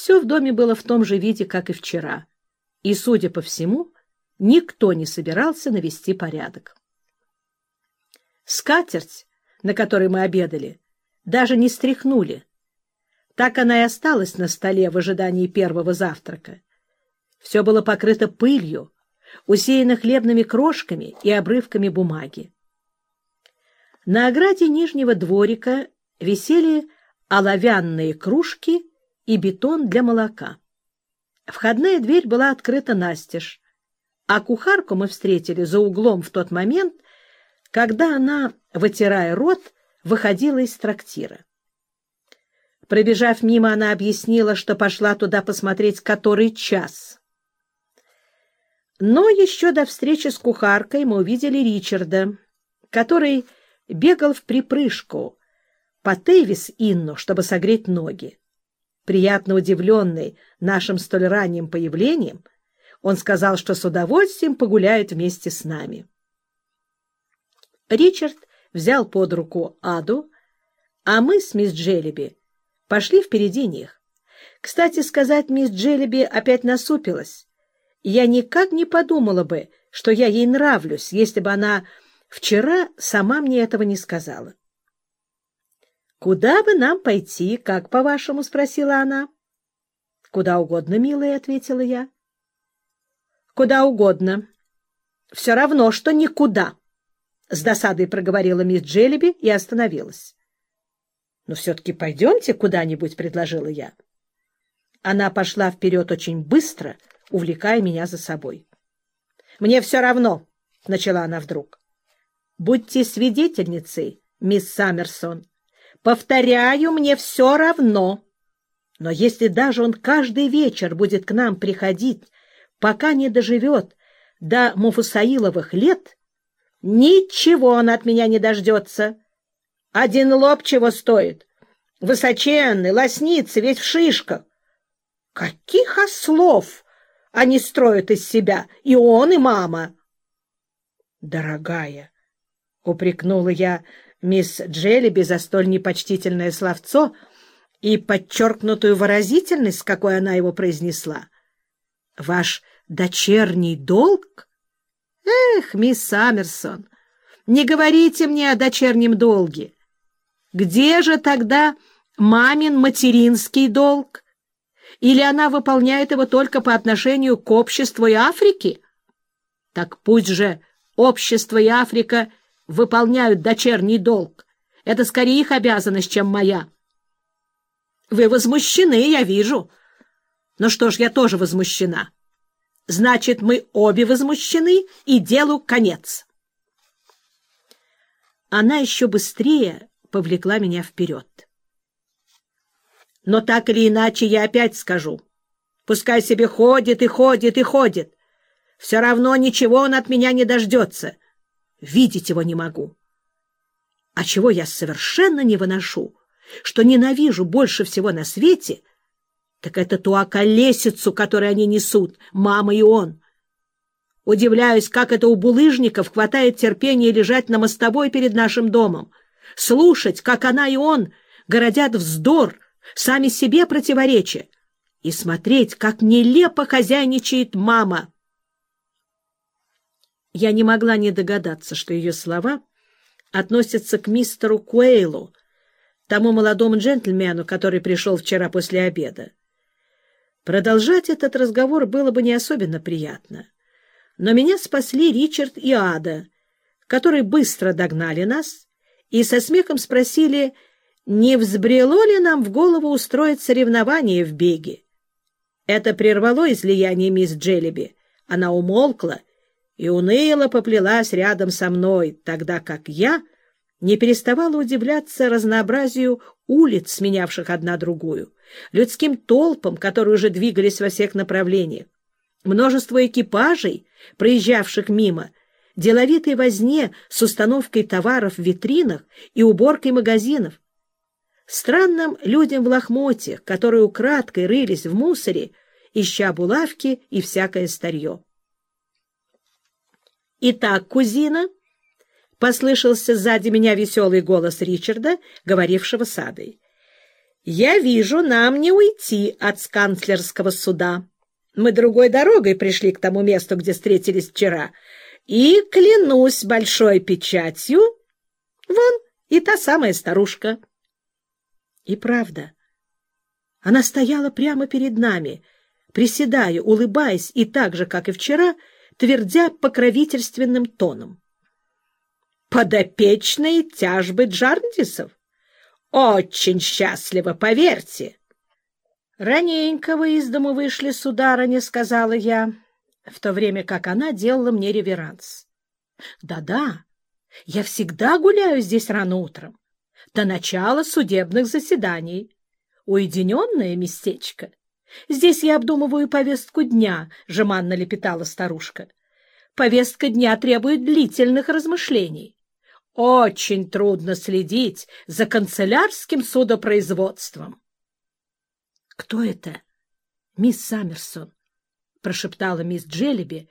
Все в доме было в том же виде, как и вчера, и, судя по всему, никто не собирался навести порядок. Скатерть, на которой мы обедали, даже не стряхнули. Так она и осталась на столе в ожидании первого завтрака. Все было покрыто пылью, усеяно хлебными крошками и обрывками бумаги. На ограде нижнего дворика висели оловянные кружки и бетон для молока. Входная дверь была открыта настежь, а кухарку мы встретили за углом в тот момент, когда она, вытирая рот, выходила из трактира. Пробежав мимо, она объяснила, что пошла туда посмотреть, который час. Но еще до встречи с кухаркой мы увидели Ричарда, который бегал в припрыжку по Тейвис Инну, чтобы согреть ноги. Приятно удивленный нашим столь ранним появлением, он сказал, что с удовольствием погуляет вместе с нами. Ричард взял под руку Аду, а мы с мисс Джеллиби пошли впереди них. Кстати сказать, мисс Джеллиби опять насупилась. Я никак не подумала бы, что я ей нравлюсь, если бы она вчера сама мне этого не сказала. «Куда бы нам пойти, как по-вашему?» — спросила она. «Куда угодно, милая», — ответила я. «Куда угодно. Все равно, что никуда», — с досадой проговорила мисс Джеллиби и остановилась. «Но все-таки пойдемте куда-нибудь», — предложила я. Она пошла вперед очень быстро, увлекая меня за собой. «Мне все равно», — начала она вдруг. «Будьте свидетельницей, мисс Саммерсон. Повторяю, мне все равно. Но если даже он каждый вечер будет к нам приходить, пока не доживет до Муфусаиловых лет, ничего он от меня не дождется. Один лоб чего стоит? Высоченный, лосница, весь в шишках. Каких ослов они строят из себя, и он, и мама? Дорогая, — упрекнула я, — мисс Джеллиби за столь непочтительное словцо и подчеркнутую выразительность, с какой она его произнесла. «Ваш дочерний долг? Эх, мисс Саммерсон, не говорите мне о дочернем долге. Где же тогда мамин материнский долг? Или она выполняет его только по отношению к обществу и Африке? Так пусть же общество и Африка — выполняют дочерний долг. Это скорее их обязанность, чем моя. Вы возмущены, я вижу. Ну что ж, я тоже возмущена. Значит, мы обе возмущены, и делу конец. Она еще быстрее повлекла меня вперед. Но так или иначе я опять скажу. Пускай себе ходит и ходит и ходит. Все равно ничего он от меня не дождется. Видеть его не могу. А чего я совершенно не выношу, что ненавижу больше всего на свете, так это ту околесицу, которую они несут, мама и он. Удивляюсь, как это у булыжников хватает терпения лежать на мостовой перед нашим домом, слушать, как она и он городят вздор, сами себе противоречия, и смотреть, как нелепо хозяйничает мама. Я не могла не догадаться, что ее слова относятся к мистеру Куэйлу, тому молодому джентльмену, который пришел вчера после обеда. Продолжать этот разговор было бы не особенно приятно. Но меня спасли Ричард и Ада, которые быстро догнали нас и со смехом спросили, не взбрело ли нам в голову устроить соревнование в беге. Это прервало излияние мисс Джеллиби. Она умолкла и уныло поплелась рядом со мной, тогда как я не переставала удивляться разнообразию улиц, сменявших одна другую, людским толпам, которые уже двигались во всех направлениях, множество экипажей, проезжавших мимо, деловитой возне с установкой товаров в витринах и уборкой магазинов, странным людям в лохмотьях, которые украдкой рылись в мусоре, ища булавки и всякое старье. «Итак, кузина», — послышался сзади меня веселый голос Ричарда, говорившего с Адой, Я вижу, нам не уйти от сканцлерского суда. Мы другой дорогой пришли к тому месту, где встретились вчера, и, клянусь большой печатью, вон и та самая старушка. И правда, она стояла прямо перед нами, приседая, улыбаясь и так же, как и вчера, твердя покровительственным тоном. «Подопечные тяжбы Джарндисов! Очень счастливо, поверьте!» «Раненько вы из дому вышли, сударыня», — сказала я, в то время как она делала мне реверанс. «Да-да, я всегда гуляю здесь рано утром, до начала судебных заседаний. Уединенное местечко. Здесь я обдумываю повестку дня», — жеманно лепетала старушка. «Повестка дня требует длительных размышлений. Очень трудно следить за канцелярским судопроизводством». «Кто это?» «Мисс Саммерсон», — прошептала мисс Джеллиби,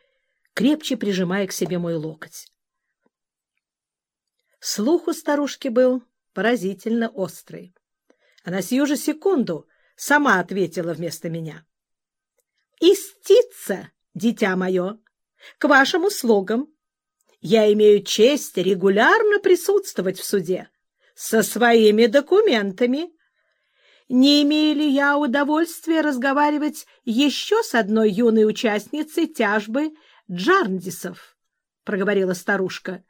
крепче прижимая к себе мой локоть. Слух у старушки был поразительно острый. Она сию же секунду сама ответила вместо меня. «Истица, дитя мое, к вашим услугам. Я имею честь регулярно присутствовать в суде со своими документами» не имею ли я удовольствия разговаривать еще с одной юной участницей тяжбы Джарндисов? — проговорила старушка,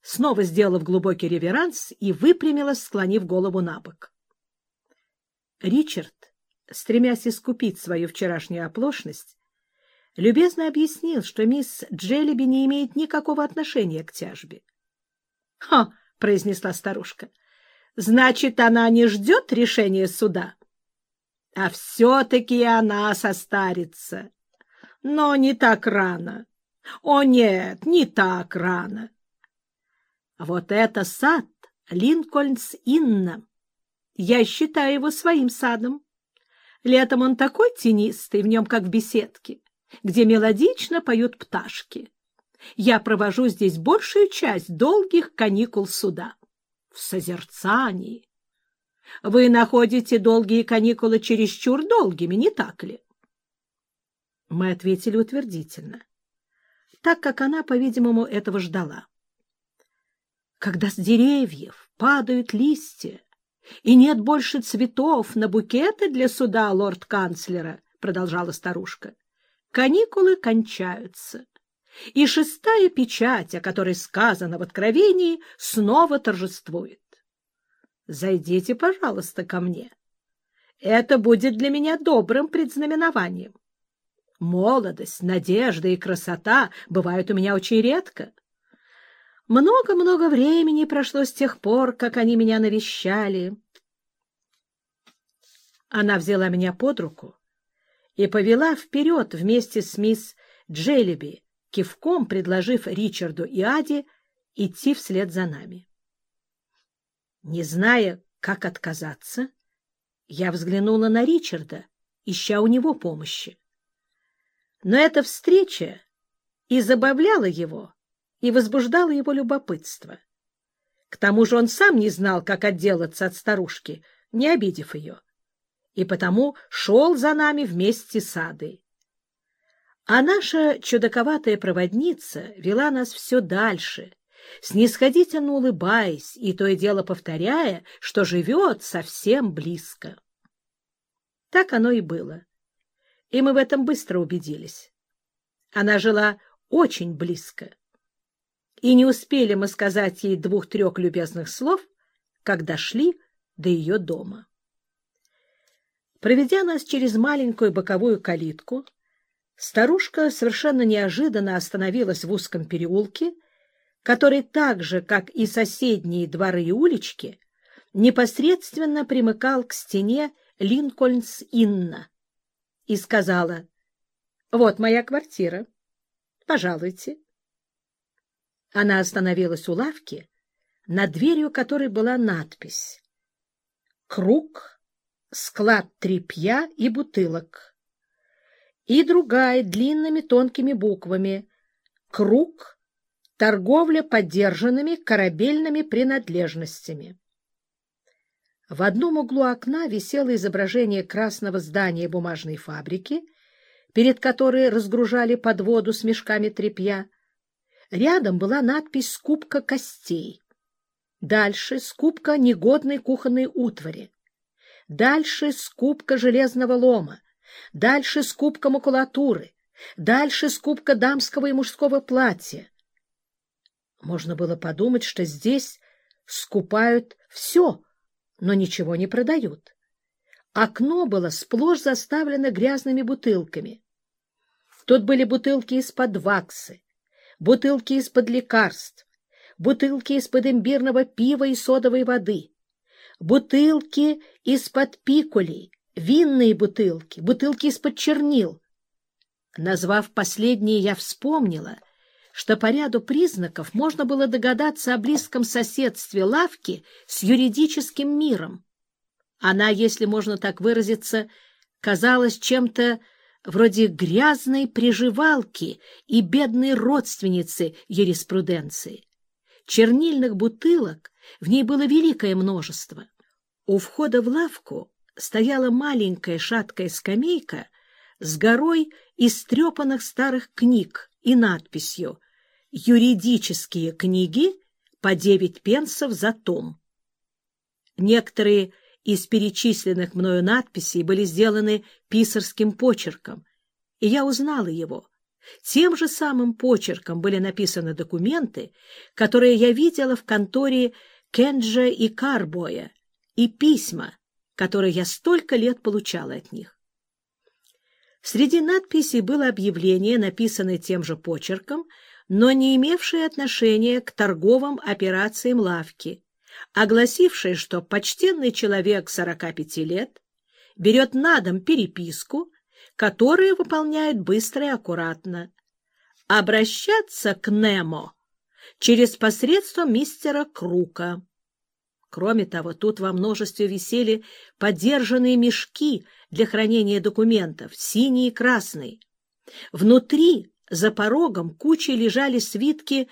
снова сделав глубокий реверанс и выпрямилась, склонив голову на бок. Ричард, стремясь искупить свою вчерашнюю оплошность, любезно объяснил, что мисс Джеллиби не имеет никакого отношения к тяжбе. — Ха! — произнесла старушка. — Значит, она не ждет решения суда? А все-таки она состарится. Но не так рано. О, нет, не так рано. Вот это сад Линкольнс-Инна. Я считаю его своим садом. Летом он такой тенистый, в нем как в беседке, где мелодично поют пташки. Я провожу здесь большую часть долгих каникул суда в созерцании. Вы находите долгие каникулы чересчур долгими, не так ли? Мы ответили утвердительно, так как она, по-видимому, этого ждала. Когда с деревьев падают листья, и нет больше цветов на букеты для суда лорд-канцлера, продолжала старушка, каникулы кончаются и шестая печать, о которой сказано в Откровении, снова торжествует. Зайдите, пожалуйста, ко мне. Это будет для меня добрым предзнаменованием. Молодость, надежда и красота бывают у меня очень редко. Много-много времени прошло с тех пор, как они меня навещали. Она взяла меня под руку и повела вперед вместе с мисс Джеллиби, кивком предложив Ричарду и Аде идти вслед за нами. Не зная, как отказаться, я взглянула на Ричарда, ища у него помощи. Но эта встреча и забавляла его, и возбуждала его любопытство. К тому же он сам не знал, как отделаться от старушки, не обидев ее, и потому шел за нами вместе с Адой. А наша чудаковатая проводница вела нас все дальше, снисходительно улыбаясь и то и дело повторяя, что живет совсем близко. Так оно и было, и мы в этом быстро убедились. Она жила очень близко, и не успели мы сказать ей двух-трех любезных слов, как дошли до ее дома. Проведя нас через маленькую боковую калитку, Старушка совершенно неожиданно остановилась в узком переулке, который так же, как и соседние дворы и улички, непосредственно примыкал к стене Линкольнс-Инна, и сказала, «Вот моя квартира. Пожалуйте». Она остановилась у лавки, над дверью которой была надпись «Круг, склад тряпья и бутылок» и другая длинными тонкими буквами «Круг. Торговля подержанными корабельными принадлежностями». В одном углу окна висело изображение красного здания бумажной фабрики, перед которой разгружали подводу с мешками тряпья. Рядом была надпись «Скупка костей». Дальше скупка негодной кухонной утвари. Дальше скупка железного лома. Дальше скупка макулатуры. Дальше скупка дамского и мужского платья. Можно было подумать, что здесь скупают все, но ничего не продают. Окно было сплошь заставлено грязными бутылками. Тут были бутылки из-под ваксы, бутылки из-под лекарств, бутылки из-под имбирного пива и содовой воды, бутылки из-под пикулей, винные бутылки, бутылки из-под чернил. Назвав последние, я вспомнила, что по ряду признаков можно было догадаться о близком соседстве лавки с юридическим миром. Она, если можно так выразиться, казалась чем-то вроде грязной приживалки и бедной родственницы юриспруденции. Чернильных бутылок в ней было великое множество. У входа в лавку стояла маленькая шаткая скамейка с горой истрепанных старых книг и надписью «Юридические книги по девять пенсов за том». Некоторые из перечисленных мною надписей были сделаны писарским почерком, и я узнала его. Тем же самым почерком были написаны документы, которые я видела в конторе Кенджа и Карбоя, и письма, которые я столько лет получала от них. Среди надписей было объявление, написанное тем же почерком, но не имевшее отношения к торговым операциям лавки, огласившее, что почтенный человек 45 лет берет на дом переписку, которую выполняет быстро и аккуратно. Обращаться к Немо через посредство мистера Крука. Кроме того, тут во множестве висели подержанные мешки для хранения документов, синие и красные. Внутри, за порогом, кучей лежали свитки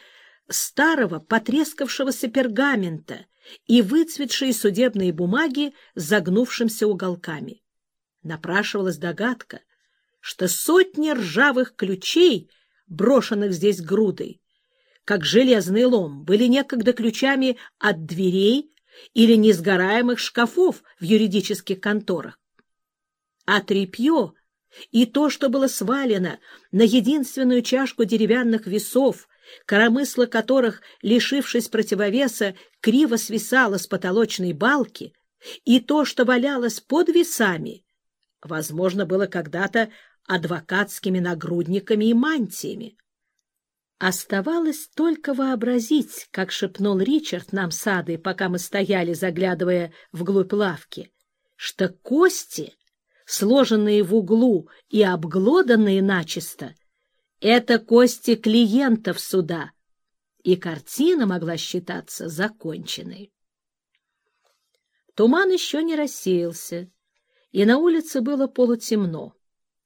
старого потрескавшегося пергамента и выцветшие судебные бумаги с загнувшимся уголками. Напрашивалась догадка, что сотни ржавых ключей, брошенных здесь грудой, как железный лом, были некогда ключами от дверей или несгораемых шкафов в юридических конторах. А тряпье и то, что было свалено на единственную чашку деревянных весов, коромысла которых, лишившись противовеса, криво свисало с потолочной балки, и то, что валялось под весами, возможно, было когда-то адвокатскими нагрудниками и мантиями. Оставалось только вообразить, как шепнул Ричард нам с Адой, пока мы стояли, заглядывая вглубь лавки, что кости, сложенные в углу и обглоданные начисто, это кости клиентов суда, и картина могла считаться законченной. Туман еще не рассеялся, и на улице было полутемно.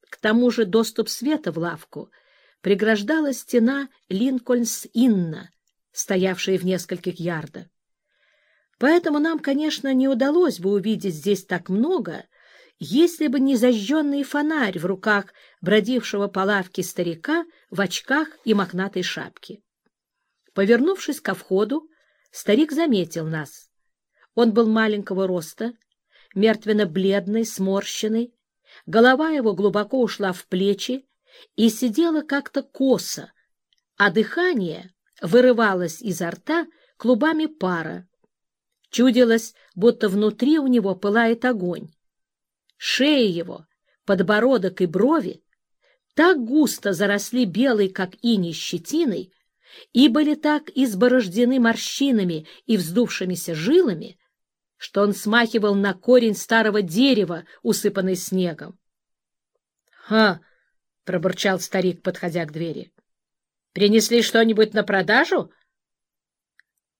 К тому же доступ света в лавку — преграждала стена Линкольнс-Инна, стоявшая в нескольких ярдах. Поэтому нам, конечно, не удалось бы увидеть здесь так много, если бы не зажженный фонарь в руках бродившего по лавке старика в очках и мохнатой шапке. Повернувшись ко входу, старик заметил нас. Он был маленького роста, мертвенно-бледный, сморщенный, голова его глубоко ушла в плечи, и сидела как-то косо, а дыхание вырывалось изо рта клубами пара. Чудилось, будто внутри у него пылает огонь. Шея его, подбородок и брови так густо заросли белой, как иней, щетиной, и были так изборождены морщинами и вздувшимися жилами, что он смахивал на корень старого дерева, усыпанный снегом. — Ха! пробурчал старик, подходя к двери. — Принесли что-нибудь на продажу?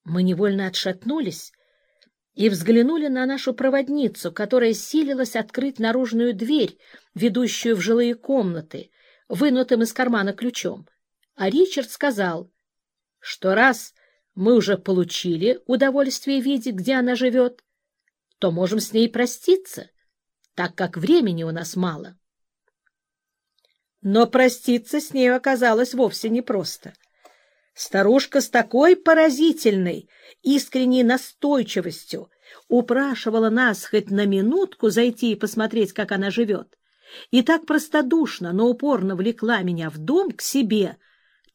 Мы невольно отшатнулись и взглянули на нашу проводницу, которая силилась открыть наружную дверь, ведущую в жилые комнаты, вынутым из кармана ключом. А Ричард сказал, что раз мы уже получили удовольствие видеть, где она живет, то можем с ней проститься, так как времени у нас мало. Но проститься с ней оказалось вовсе непросто. Старушка с такой поразительной, искренней настойчивостью упрашивала нас хоть на минутку зайти и посмотреть, как она живет, и так простодушно, но упорно влекла меня в дом к себе,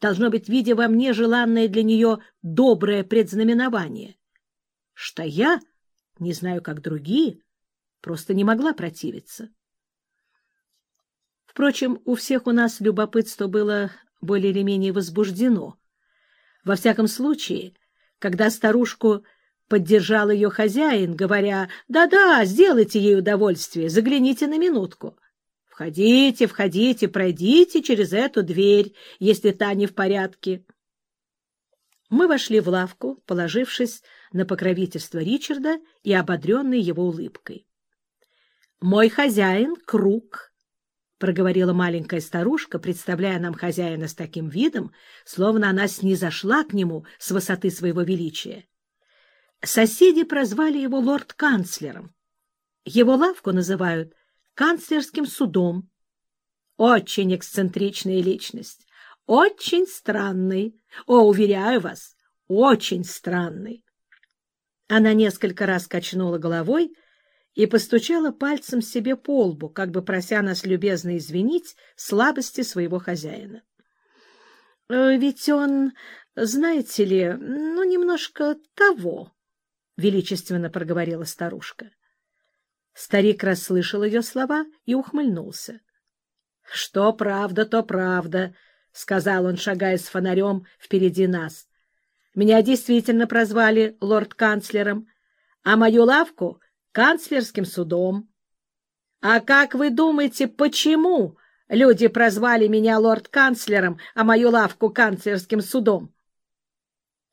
должно быть, видя во мне желанное для нее доброе предзнаменование, что я, не знаю, как другие, просто не могла противиться. Впрочем, у всех у нас любопытство было более или менее возбуждено. Во всяком случае, когда старушку поддержал ее хозяин, говоря, «Да-да, сделайте ей удовольствие, загляните на минутку». «Входите, входите, пройдите через эту дверь, если та не в порядке». Мы вошли в лавку, положившись на покровительство Ричарда и ободренный его улыбкой. «Мой хозяин — Круг», — проговорила маленькая старушка, представляя нам хозяина с таким видом, словно она снизошла к нему с высоты своего величия. Соседи прозвали его лорд-канцлером. Его лавку называют канцлерским судом. Очень эксцентричная личность, очень странный. О, уверяю вас, очень странный. Она несколько раз качнула головой и постучала пальцем себе по лбу, как бы прося нас любезно извинить слабости своего хозяина. «Э, — Ведь он, знаете ли, ну, немножко того, — величественно проговорила старушка. Старик расслышал ее слова и ухмыльнулся. — Что правда, то правда, — сказал он, шагая с фонарем впереди нас. — Меня действительно прозвали лорд-канцлером, а мою лавку — канцлерским судом. А как вы думаете, почему люди прозвали меня лорд-канцлером, а мою лавку — канцлерским судом?